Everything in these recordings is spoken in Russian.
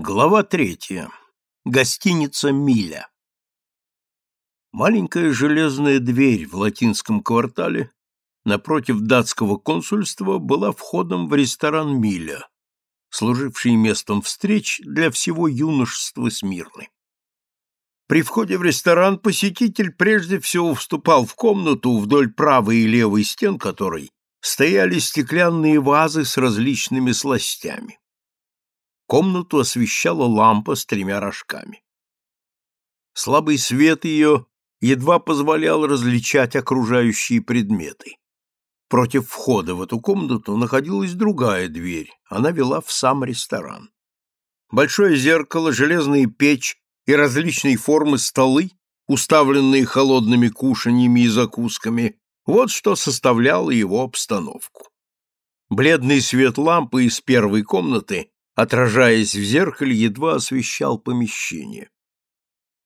Глава третья. Гостиница «Миля». Маленькая железная дверь в латинском квартале напротив датского консульства была входом в ресторан «Миля», служивший местом встреч для всего юношества Смирны. При входе в ресторан посетитель прежде всего вступал в комнату, вдоль правой и левой стен которой стояли стеклянные вазы с различными сластями. Комнату освещала лампа с тремя рожками. Слабый свет ее едва позволял различать окружающие предметы. Против входа в эту комнату находилась другая дверь, она вела в сам ресторан. Большое зеркало, железная печь и различной формы столы, уставленные холодными кушаньями и закусками, вот что составляло его обстановку. Бледный свет лампы из первой комнаты отражаясь в зеркале, едва освещал помещение.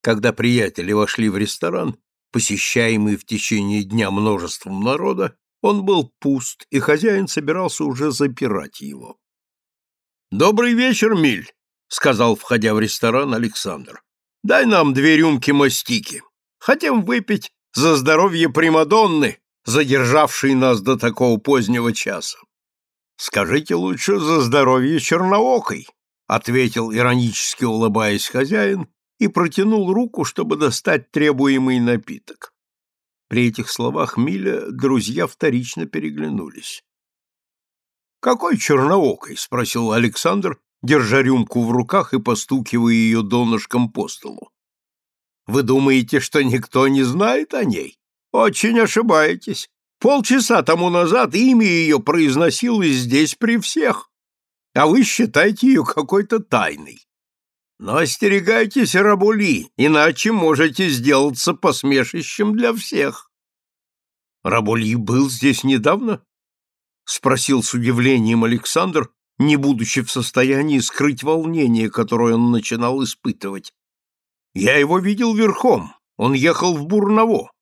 Когда приятели вошли в ресторан, посещаемый в течение дня множеством народа, он был пуст, и хозяин собирался уже запирать его. «Добрый вечер, Миль», — сказал, входя в ресторан Александр. «Дай нам две рюмки мастики. Хотим выпить за здоровье Примадонны, задержавшей нас до такого позднего часа». Скажите лучше за здоровье черноокой, ответил иронически улыбаясь хозяин и протянул руку, чтобы достать требуемый напиток. При этих словах Миля друзья вторично переглянулись. «Какой черноокой?» — спросил Александр, держа рюмку в руках и постукивая ее донышком по столу. «Вы думаете, что никто не знает о ней? Очень ошибаетесь. Полчаса тому назад имя ее произносилось здесь при всех, а вы считаете ее какой-то тайной. Но остерегайтесь Рабули, иначе можете сделаться посмешищем для всех. Рабули был здесь недавно? Спросил с удивлением Александр, не будучи в состоянии скрыть волнение, которое он начинал испытывать. Я его видел верхом, он ехал в Бурново.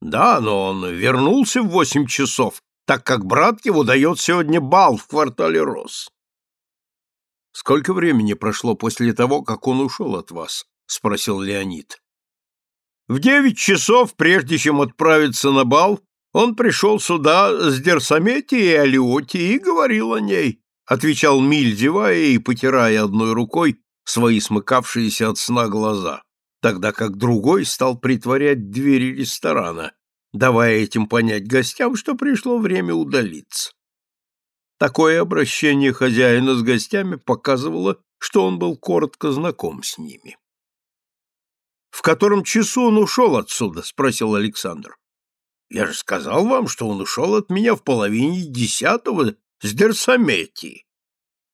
Да, но он вернулся в восемь часов, так как брат его дает сегодня бал в квартале Рос. Сколько времени прошло после того, как он ушел от вас? спросил Леонид. В девять часов, прежде чем отправиться на бал, он пришел сюда с Дерсаметией и Алиоти и говорил о ней, отвечал Миль, зевая и потирая одной рукой свои смыкавшиеся от сна глаза тогда как другой стал притворять двери ресторана, давая этим понять гостям, что пришло время удалиться. Такое обращение хозяина с гостями показывало, что он был коротко знаком с ними. «В котором часу он ушел отсюда?» — спросил Александр. «Я же сказал вам, что он ушел от меня в половине десятого с Дерсаметии.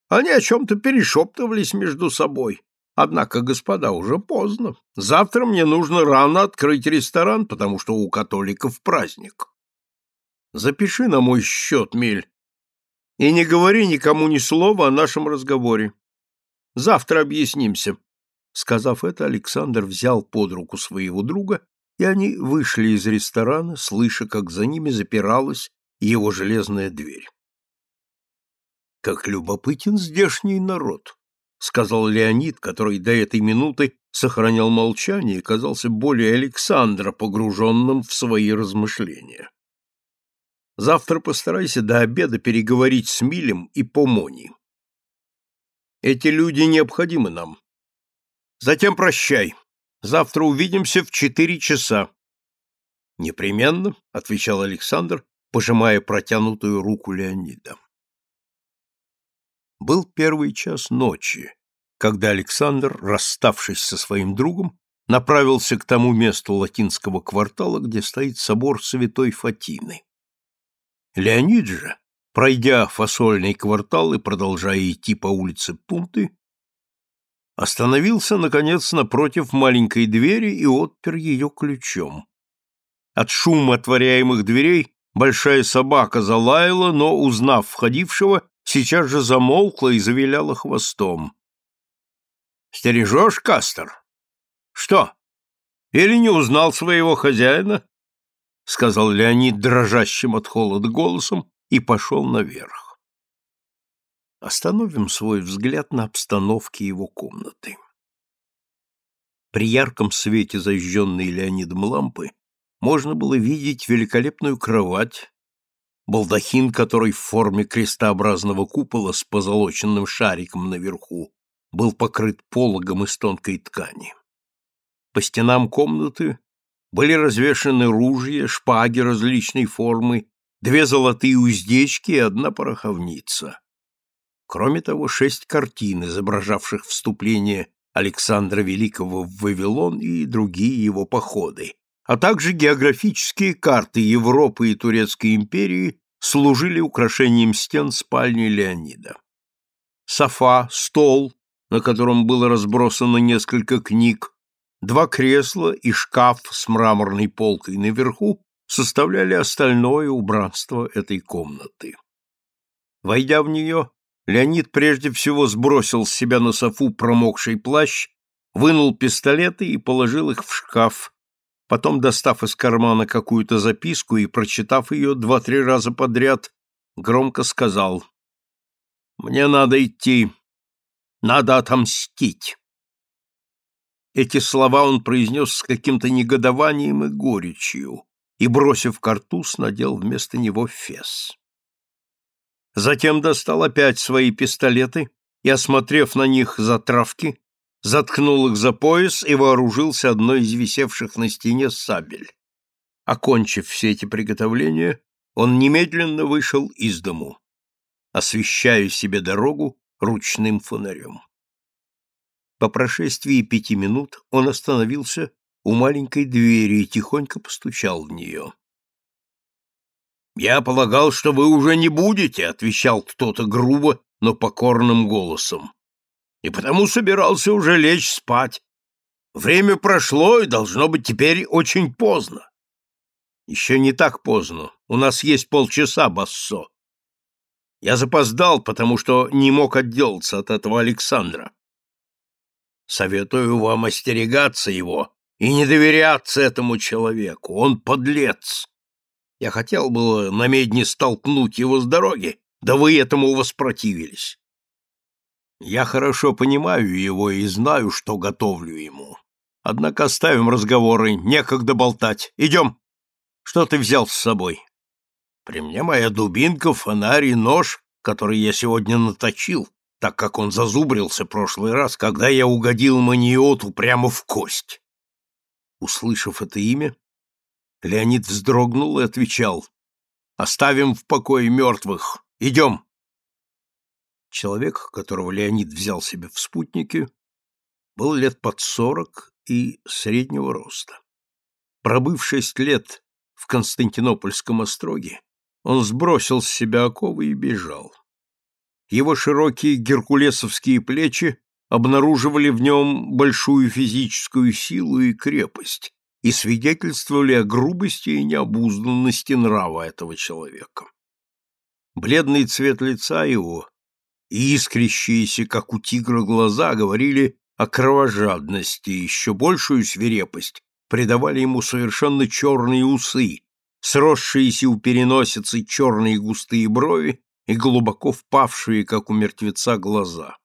Они о чем-то перешептывались между собой. Однако, господа, уже поздно. Завтра мне нужно рано открыть ресторан, потому что у католиков праздник. Запиши на мой счет, Мель, и не говори никому ни слова о нашем разговоре. Завтра объяснимся. Сказав это, Александр взял под руку своего друга, и они вышли из ресторана, слыша, как за ними запиралась его железная дверь. Как любопытен здешний народ, сказал Леонид, который до этой минуты сохранял молчание и казался более Александра, погруженным в свои размышления. Завтра постарайся до обеда переговорить с Милем и Помони. Эти люди необходимы нам. Затем прощай. Завтра увидимся в четыре часа. Непременно, отвечал Александр, пожимая протянутую руку Леонида. Был первый час ночи, когда Александр, расставшись со своим другом, направился к тому месту латинского квартала, где стоит собор Святой Фатины. Леонид же, пройдя фасольный квартал и продолжая идти по улице Пунты, остановился, наконец, напротив маленькой двери и отпер ее ключом. От шума отворяемых дверей большая собака залаяла, но, узнав входившего, сейчас же замолкла и завиляла хвостом. «Стережешь, Кастер?» «Что? Или не узнал своего хозяина?» — сказал Леонид дрожащим от холода голосом и пошел наверх. Остановим свой взгляд на обстановке его комнаты. При ярком свете зажженной Леонидом лампы можно было видеть великолепную кровать, балдахин, который в форме крестообразного купола с позолоченным шариком наверху был покрыт пологом из тонкой ткани. По стенам комнаты были развешаны ружья, шпаги различной формы, две золотые уздечки и одна пороховница. Кроме того, шесть картин, изображавших вступление Александра Великого в Вавилон и другие его походы, а также географические карты Европы и Турецкой империи служили украшением стен спальни Леонида. Софа, стол, на котором было разбросано несколько книг, два кресла и шкаф с мраморной полкой наверху составляли остальное убранство этой комнаты. Войдя в нее, Леонид прежде всего сбросил с себя на софу промокший плащ, вынул пистолеты и положил их в шкаф, потом, достав из кармана какую-то записку и прочитав ее два-три раза подряд, громко сказал «Мне надо идти, надо отомстить». Эти слова он произнес с каким-то негодованием и горечью и, бросив картуз, надел вместо него фес. Затем достал опять свои пистолеты и, осмотрев на них затравки, заткнул их за пояс и вооружился одной из висевших на стене сабель. Окончив все эти приготовления, он немедленно вышел из дому, освещая себе дорогу ручным фонарем. По прошествии пяти минут он остановился у маленькой двери и тихонько постучал в нее. «Я полагал, что вы уже не будете», — отвечал кто-то грубо, но покорным голосом. «И потому собирался уже лечь спать. Время прошло, и должно быть теперь очень поздно». «Еще не так поздно. У нас есть полчаса, Бассо. Я запоздал, потому что не мог отделаться от этого Александра. Советую вам остерегаться его и не доверяться этому человеку. Он подлец. Я хотел было на медне столкнуть его с дороги, да вы этому воспротивились. Я хорошо понимаю его и знаю, что готовлю ему. Однако оставим разговоры, некогда болтать. Идем. Что ты взял с собой? При мне моя дубинка, фонарь и нож, который я сегодня наточил так как он зазубрился прошлый раз, когда я угодил маниоту прямо в кость. Услышав это имя, Леонид вздрогнул и отвечал, «Оставим в покое мертвых. Идем!» Человек, которого Леонид взял себе в спутники, был лет под сорок и среднего роста. Пробыв шесть лет в Константинопольском остроге, он сбросил с себя оковы и бежал. Его широкие геркулесовские плечи обнаруживали в нем большую физическую силу и крепость и свидетельствовали о грубости и необузданности нрава этого человека. Бледный цвет лица его и искрящиеся, как у тигра, глаза говорили о кровожадности, еще большую свирепость придавали ему совершенно черные усы, сросшиеся у переносицы черные густые брови и глубоко впавшие, как у мертвеца, глаза.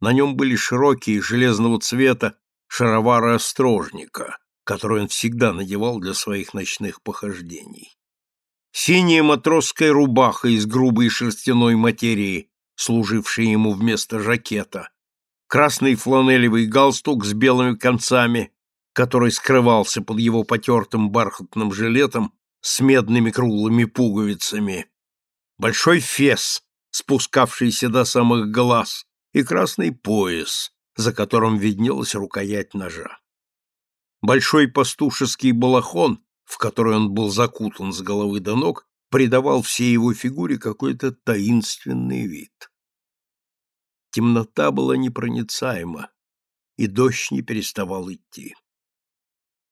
На нем были широкие, железного цвета, шаровары острожника, которые он всегда надевал для своих ночных похождений. Синяя матросская рубаха из грубой шерстяной материи, служившая ему вместо жакета, красный фланелевый галстук с белыми концами, который скрывался под его потертым бархатным жилетом с медными круглыми пуговицами, большой фес, спускавшийся до самых глаз, и красный пояс, за которым виднелась рукоять ножа. Большой пастушеский балахон, в который он был закутан с головы до ног, придавал всей его фигуре какой-то таинственный вид. Темнота была непроницаема, и дождь не переставал идти.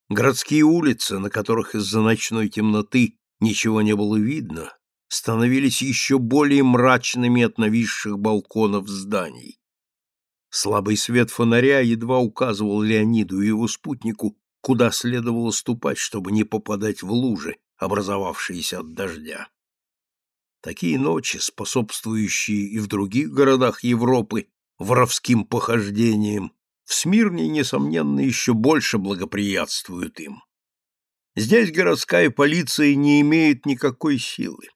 Городские улицы, на которых из-за ночной темноты ничего не было видно, становились еще более мрачными от нависших балконов зданий. Слабый свет фонаря едва указывал Леониду и его спутнику, куда следовало ступать, чтобы не попадать в лужи, образовавшиеся от дождя. Такие ночи, способствующие и в других городах Европы воровским похождениям, в Смирне, несомненно, еще больше благоприятствуют им. Здесь городская полиция не имеет никакой силы.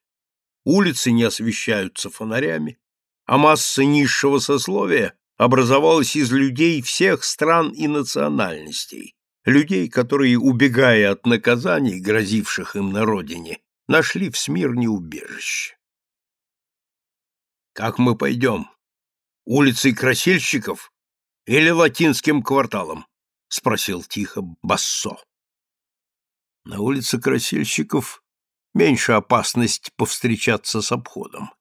Улицы не освещаются фонарями, а масса низшего сословия образовалась из людей всех стран и национальностей, людей, которые, убегая от наказаний, грозивших им на родине, нашли в Смирне убежище. «Как мы пойдем? Улицей красильщиков или латинским кварталом?» — спросил тихо Бассо. На улице красильщиков меньше опасность повстречаться с обходом.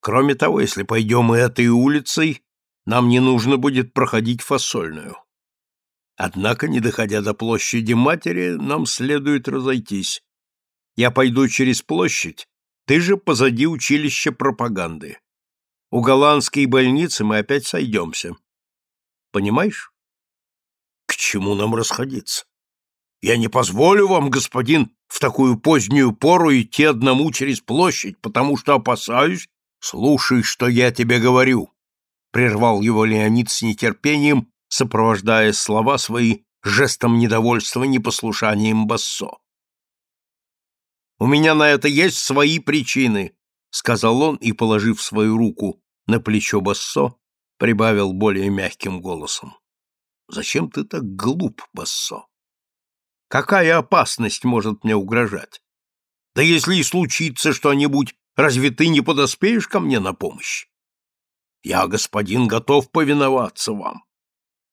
Кроме того, если пойдем этой улицей, нам не нужно будет проходить фасольную. Однако, не доходя до площади матери, нам следует разойтись. Я пойду через площадь, ты же позади училища пропаганды. У голландской больницы мы опять сойдемся. Понимаешь? К чему нам расходиться? Я не позволю вам, господин, в такую позднюю пору идти одному через площадь, потому что опасаюсь. Слушай, что я тебе говорю, прервал его Леонид с нетерпением, сопровождая слова свои жестом недовольства непослушанием Бассо. У меня на это есть свои причины, сказал он и, положив свою руку на плечо Бассо, прибавил более мягким голосом. Зачем ты так глуп, Бассо? Какая опасность может мне угрожать? Да если и случится что-нибудь, разве ты не подоспеешь ко мне на помощь? Я, господин, готов повиноваться вам.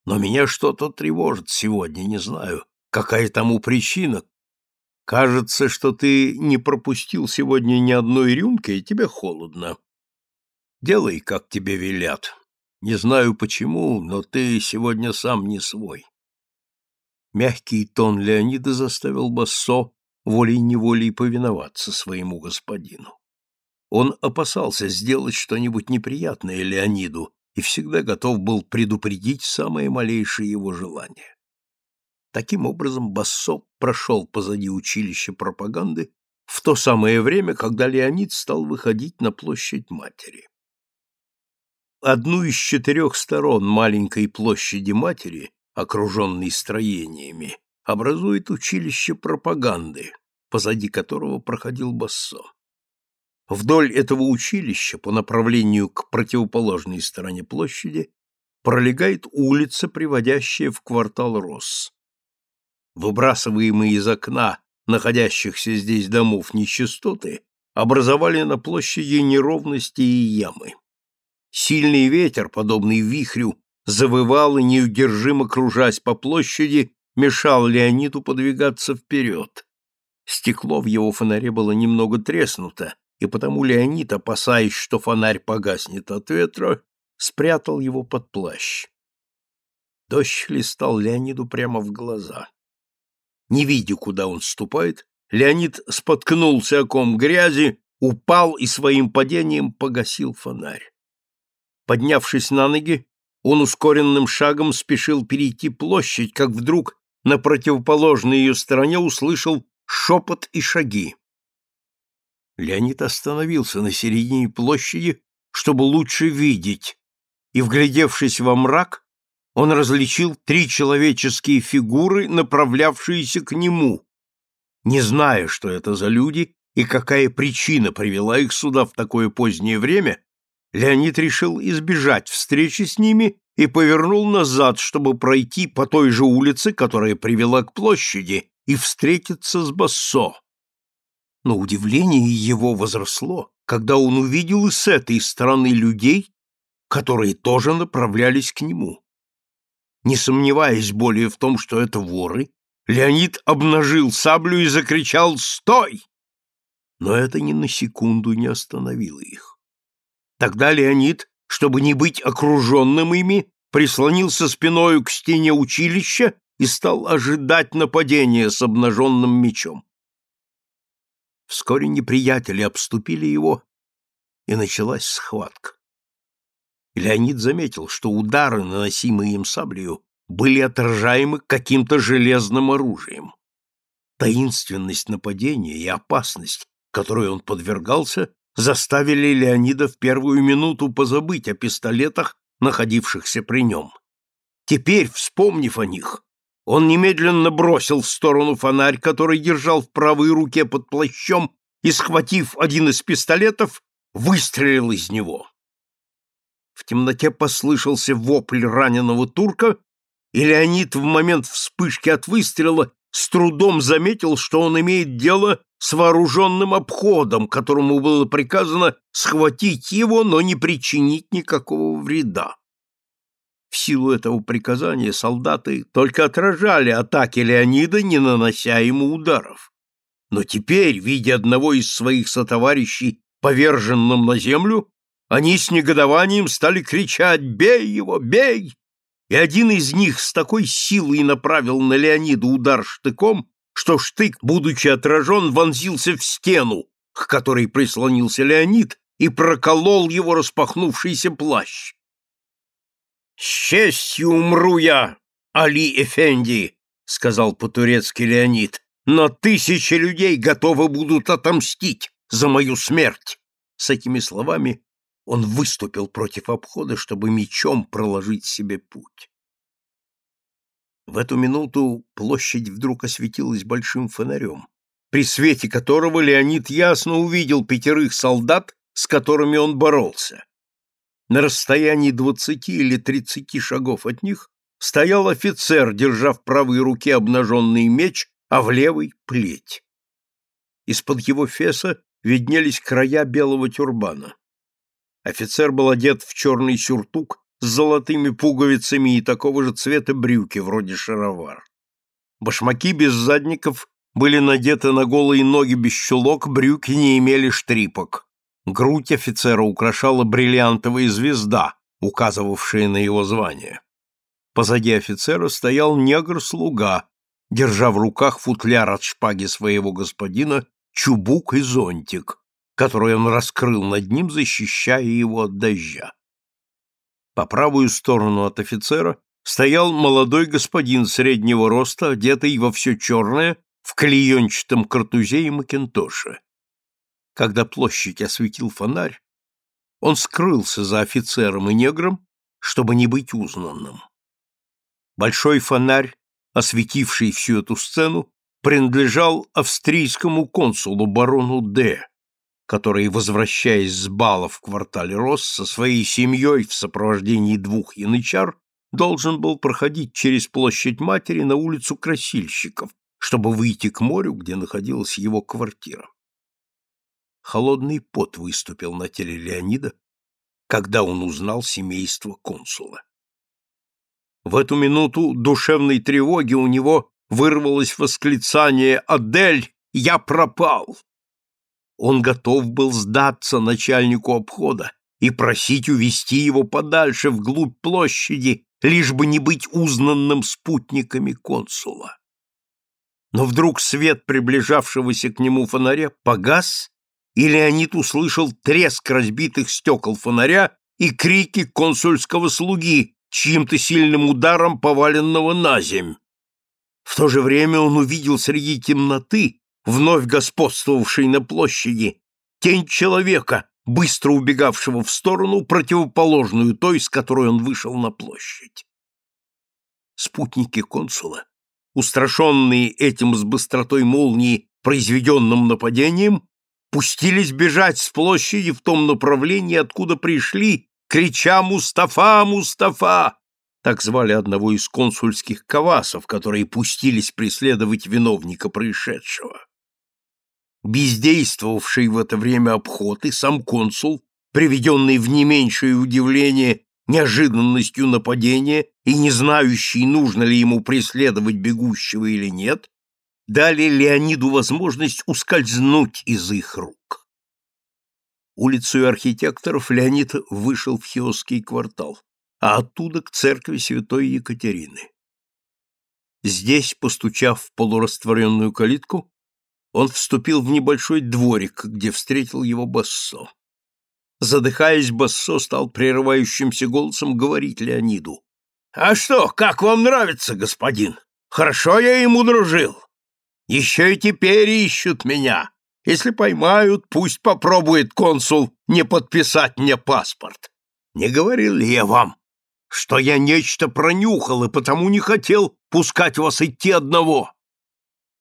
Но меня что-то тревожит сегодня, не знаю, какая тому причина. Кажется, что ты не пропустил сегодня ни одной рюмки, и тебе холодно. Делай, как тебе велят. Не знаю почему, но ты сегодня сам не свой. Мягкий тон Леонида заставил Бассо волей-неволей повиноваться своему господину. Он опасался сделать что-нибудь неприятное Леониду и всегда готов был предупредить самое малейшее его желание. Таким образом, Бассо прошел позади училища пропаганды в то самое время, когда Леонид стал выходить на площадь матери. Одну из четырех сторон маленькой площади матери окруженный строениями, образует училище пропаганды, позади которого проходил Бассо. Вдоль этого училища по направлению к противоположной стороне площади пролегает улица, приводящая в квартал Росс. Выбрасываемые из окна находящихся здесь домов нечистоты образовали на площади неровности и ямы. Сильный ветер, подобный вихрю, завывал и, неудержимо кружась по площади, мешал Леониду подвигаться вперед. Стекло в его фонаре было немного треснуто, и потому Леонид, опасаясь, что фонарь погаснет от ветра, спрятал его под плащ. Дождь хлестал Леониду прямо в глаза. Не видя, куда он ступает, Леонид споткнулся о ком грязи, упал и своим падением погасил фонарь. Поднявшись на ноги, он ускоренным шагом спешил перейти площадь, как вдруг на противоположной ее стороне услышал шепот и шаги. Леонид остановился на середине площади, чтобы лучше видеть, и, вглядевшись во мрак, он различил три человеческие фигуры, направлявшиеся к нему. Не зная, что это за люди и какая причина привела их сюда в такое позднее время, Леонид решил избежать встречи с ними и повернул назад, чтобы пройти по той же улице, которая привела к площади, и встретиться с Бассо. Но удивление его возросло, когда он увидел и с этой стороны людей, которые тоже направлялись к нему. Не сомневаясь более в том, что это воры, Леонид обнажил саблю и закричал «Стой!». Но это ни на секунду не остановило их. Тогда Леонид, чтобы не быть окруженным ими, прислонился спиною к стене училища и стал ожидать нападения с обнаженным мечом. Вскоре неприятели обступили его, и началась схватка. Леонид заметил, что удары, наносимые им саблею, были отражаемы каким-то железным оружием. Таинственность нападения и опасность, которой он подвергался, заставили Леонида в первую минуту позабыть о пистолетах, находившихся при нем. Теперь, вспомнив о них, он немедленно бросил в сторону фонарь, который держал в правой руке под плащом, и, схватив один из пистолетов, выстрелил из него. В темноте послышался вопль раненого турка, и Леонид в момент вспышки от выстрела с трудом заметил, что он имеет дело с вооруженным обходом, которому было приказано схватить его, но не причинить никакого вреда. В силу этого приказания солдаты только отражали атаки Леонида, не нанося ему ударов. Но теперь, видя одного из своих сотоварищей поверженным на землю, они с негодованием стали кричать «Бей его! Бей!» И один из них с такой силой направил на Леонида удар штыком, что штык, будучи отражен, вонзился в стену, к которой прислонился Леонид, и проколол его распахнувшийся плащ. «С честью умру я, Али Эфенди!» — сказал по-турецки Леонид. «Но тысячи людей готовы будут отомстить за мою смерть!» С этими словами он выступил против обхода, чтобы мечом проложить себе путь. В эту минуту площадь вдруг осветилась большим фонарем, при свете которого Леонид ясно увидел пятерых солдат, с которыми он боролся. На расстоянии двадцати или тридцати шагов от них стоял офицер, держа в правой руке обнаженный меч, а в левой — плеть. Из-под его феса виднелись края белого тюрбана. Офицер был одет в черный сюртук с золотыми пуговицами и такого же цвета брюки, вроде шаровар. Башмаки без задников были надеты на голые ноги без чулок, брюки не имели штрипок. Грудь офицера украшала бриллиантовая звезда, указывавшая на его звание. Позади офицера стоял негр-слуга, держа в руках футляр от шпаги своего господина, чубук и зонтик, который он раскрыл над ним, защищая его от дождя. По правую сторону от офицера стоял молодой господин среднего роста, одетый во все черное, в клеенчатом картузе и макинтоше. Когда площадь осветил фонарь, он скрылся за офицером и негром, чтобы не быть узнанным. Большой фонарь, осветивший всю эту сцену, принадлежал австрийскому консулу барону Д., который, возвращаясь с бала в квартале Рос со своей семьей в сопровождении двух янычар, должен был проходить через площадь матери на улицу красильщиков, чтобы выйти к морю, где находилась его квартира. Холодный пот выступил на теле Леонида, когда он узнал семейство консула. В эту минуту душевной тревоги у него вырвалось восклицание «Адель, я пропал!». Он готов был сдаться начальнику обхода и просить увести его подальше вглубь площади, лишь бы не быть узнанным спутниками консула. Но вдруг свет приближавшегося к нему фонаря погас, и Леонид услышал треск разбитых стекол фонаря и крики консульского слуги, чьим-то сильным ударом поваленного на земь. В то же время он увидел среди темноты, вновь господствовавшей на площади, тень человека, быстро убегавшего в сторону, противоположную той, с которой он вышел на площадь. Спутники консула, устрашенные этим с быстротой молнии произведенным нападением, пустились бежать с площади в том направлении, откуда пришли, крича «Мустафа! Мустафа!» Так звали одного из консульских кавасов, которые пустились преследовать виновника происшедшего. Бездействовавший в это время обход и сам консул, приведенный в не меньшее удивление неожиданностью нападения и не знающий, нужно ли ему преследовать бегущего или нет, дали Леониду возможность ускользнуть из их рук. Улицу архитекторов Леонид вышел в Хиосский квартал, а оттуда к церкви святой Екатерины. Здесь, постучав в полурастворенную калитку, он вступил в небольшой дворик, где встретил его Бассо. Задыхаясь, Бассо стал прерывающимся голосом говорить Леониду. — А что, как вам нравится, господин? Хорошо я ему дружил. Еще и теперь ищут меня. Если поймают, пусть попробует консул не подписать мне паспорт. Не говорил ли я вам, что я нечто пронюхал и потому не хотел пускать вас идти одного?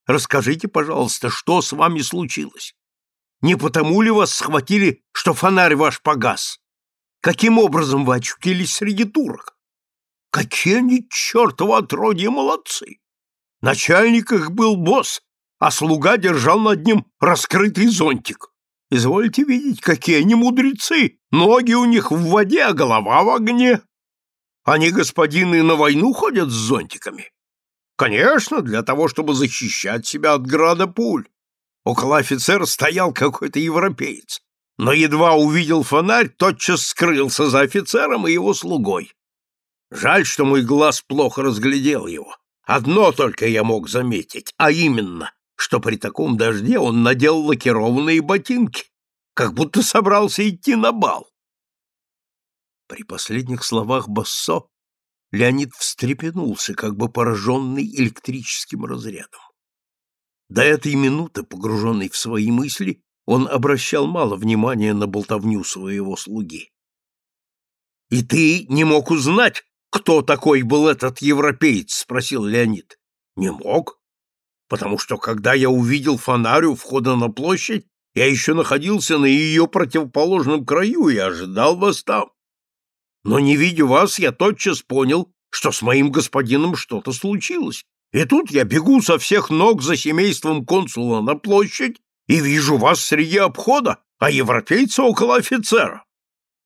Расскажите, пожалуйста, что с вами случилось? Не потому ли вас схватили, что фонарь ваш погас? Каким образом вы очутились среди турок? Какие они, чертово отродье, молодцы! Начальник их был босс, а слуга держал над ним раскрытый зонтик. Извольте видеть, какие они мудрецы! Ноги у них в воде, а голова в огне. Они, господины, на войну ходят с зонтиками. Конечно, для того, чтобы защищать себя от града пуль. Около офицера стоял какой-то европеец, но едва увидел фонарь, тотчас скрылся за офицером и его слугой. Жаль, что мой глаз плохо разглядел его. Одно только я мог заметить, а именно, что при таком дожде он надел лакированные ботинки, как будто собрался идти на бал. При последних словах Бассо Леонид встрепенулся, как бы пораженный электрическим разрядом. До этой минуты, погруженный в свои мысли, он обращал мало внимания на болтовню своего слуги. — И ты не мог узнать, кто такой был этот европеец? — спросил Леонид. — Не мог, потому что, когда я увидел фонарь у входа на площадь, я еще находился на ее противоположном краю и ожидал вас там. Но, не видя вас, я тотчас понял, что с моим господином что-то случилось, и тут я бегу со всех ног за семейством консула на площадь и вижу вас среди обхода, а европейца около офицера.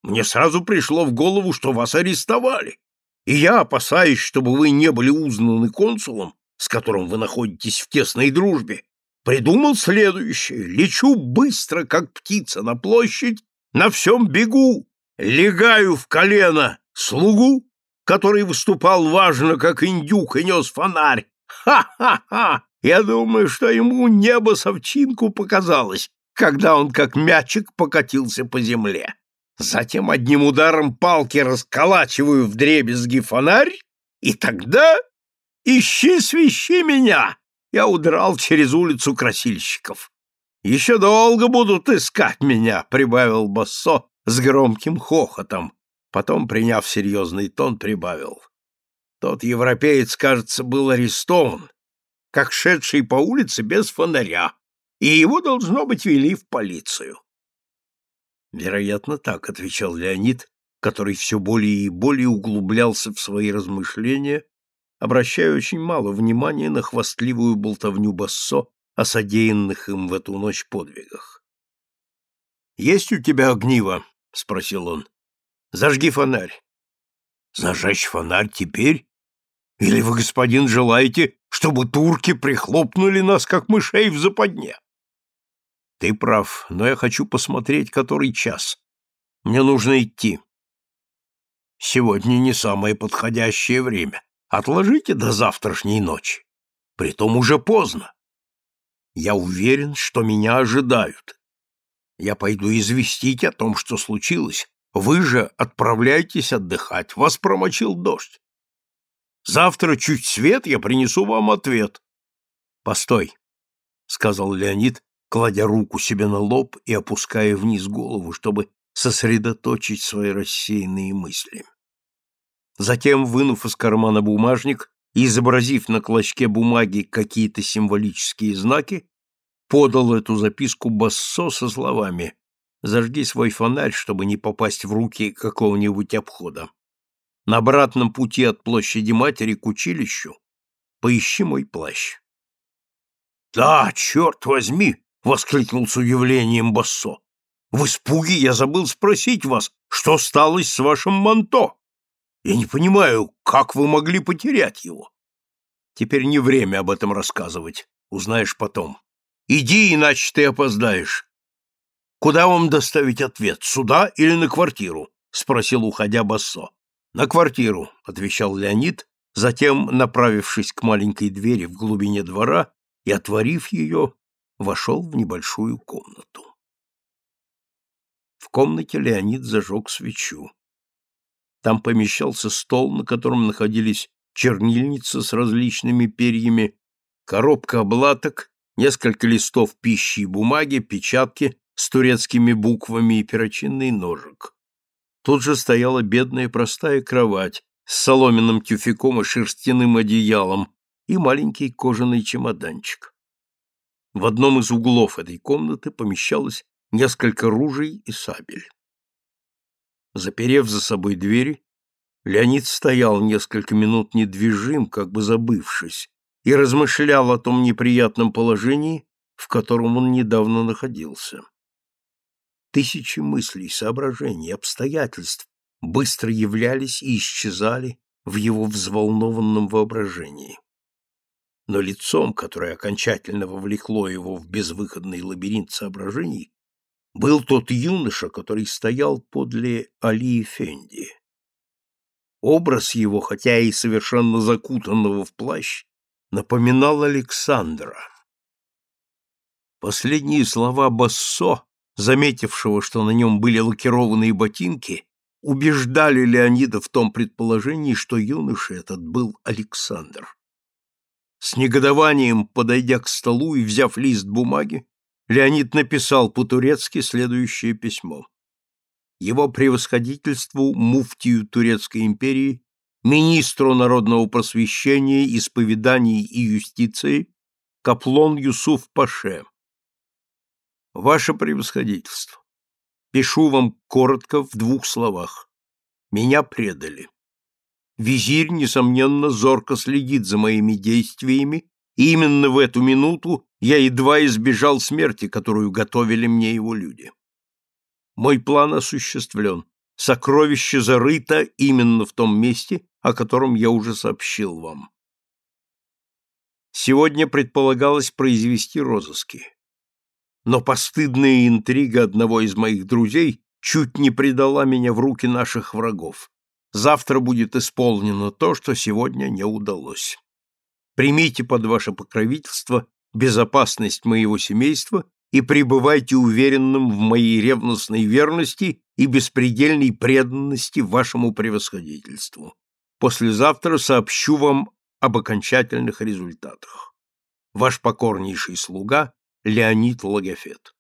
Мне сразу пришло в голову, что вас арестовали, и я, опасаясь, чтобы вы не были узнаны консулом, с которым вы находитесь в тесной дружбе, придумал следующее. Лечу быстро, как птица, на площадь, на всем бегу, легаю в колено слугу, который выступал важно, как индюк, и нес фонарь, Ха-ха-ха! Я думаю, что ему небо совчинку показалось, когда он как мячик покатился по земле. Затем одним ударом палки расколачиваю в дребезги фонарь, и тогда ищи свищи меня! Я удрал через улицу красильщиков. Еще долго будут искать меня, прибавил Бассо с громким хохотом. Потом, приняв серьезный тон, прибавил. Тот европеец, кажется, был арестован, как шедший по улице без фонаря, и его, должно быть, вели в полицию. Вероятно, так, — отвечал Леонид, который все более и более углублялся в свои размышления, обращая очень мало внимания на хвастливую болтовню Бассо о содеянных им в эту ночь подвигах. «Есть у тебя огниво?» — спросил он. «Зажги фонарь». «Зажечь фонарь теперь?» Или вы, господин, желаете, чтобы турки прихлопнули нас, как мышей в западне? Ты прав, но я хочу посмотреть, который час. Мне нужно идти. Сегодня не самое подходящее время. Отложите до завтрашней ночи. Притом уже поздно. Я уверен, что меня ожидают. Я пойду известить о том, что случилось. Вы же отправляйтесь отдыхать. Вас промочил дождь. Завтра чуть свет, я принесу вам ответ. Постой, сказал Леонид, кладя руку себе на лоб и опуская вниз голову, чтобы сосредоточить свои рассеянные мысли. Затем, вынув из кармана бумажник и изобразив на клочке бумаги какие-то символические знаки, подал эту записку Бассо со словами «Зажги свой фонарь, чтобы не попасть в руки какого-нибудь обхода. На обратном пути от площади матери к училищу поищи мой плащ. — Да, черт возьми! — воскликнул с удивлением Бассо. — В испуге я забыл спросить вас, что стало с вашим манто. Я не понимаю, как вы могли потерять его. Теперь не время об этом рассказывать, узнаешь потом. Иди, иначе ты опоздаешь. Куда вам доставить ответ, сюда или на квартиру? — спросил, уходя Бассо. На квартиру, отвечал Леонид, затем, направившись к маленькой двери в глубине двора и отворив ее, вошел в небольшую комнату. В комнате Леонид зажег свечу. Там помещался стол, на котором находились чернильница с различными перьями, коробка облаток несколько листов пищи и бумаги, печатки с турецкими буквами и перочинный ножик. Тут же стояла бедная простая кровать с соломенным тюфяком и шерстяным одеялом и маленький кожаный чемоданчик. В одном из углов этой комнаты помещалось несколько ружей и сабель. Заперев за собой двери, Леонид стоял несколько минут недвижим, как бы забывшись, и размышлял о том неприятном положении, в котором он недавно находился. Тысячи мыслей, соображений, обстоятельств быстро являлись и исчезали в его взволнованном воображении. Но лицом, которое окончательно вовлекло его в безвыходный лабиринт соображений, был тот юноша, который стоял подле Али Фенди. Образ его, хотя и совершенно закутанного в плащ, напоминал Александра. Последние слова Бассо, заметившего, что на нем были лакированные ботинки, убеждали Леонида в том предположении, что юноша этот был Александр. С негодованием, подойдя к столу и взяв лист бумаги, Леонид написал по-турецки следующее письмо. Его превосходительству муфтию Турецкой империи, министру народного просвещения, исповеданий и юстиции Каплон Юсуф Паше. Ваше превосходительство, пишу вам коротко в двух словах. Меня предали. Визирь, несомненно, зорко следит за моими действиями, и именно в эту минуту я едва избежал смерти, которую готовили мне его люди. Мой план осуществлен. Сокровище зарыто именно в том месте, о котором я уже сообщил вам. Сегодня предполагалось произвести розыски. Но постыдная интрига одного из моих друзей чуть не предала меня в руки наших врагов. Завтра будет исполнено то, что сегодня не удалось. Примите под ваше покровительство безопасность моего семейства и пребывайте уверенным в моей ревностной верности и беспредельной преданности вашему превосходительству. Послезавтра сообщу вам об окончательных результатах. Ваш покорнейший слуга Леонид Логофет.